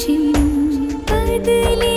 जी बदले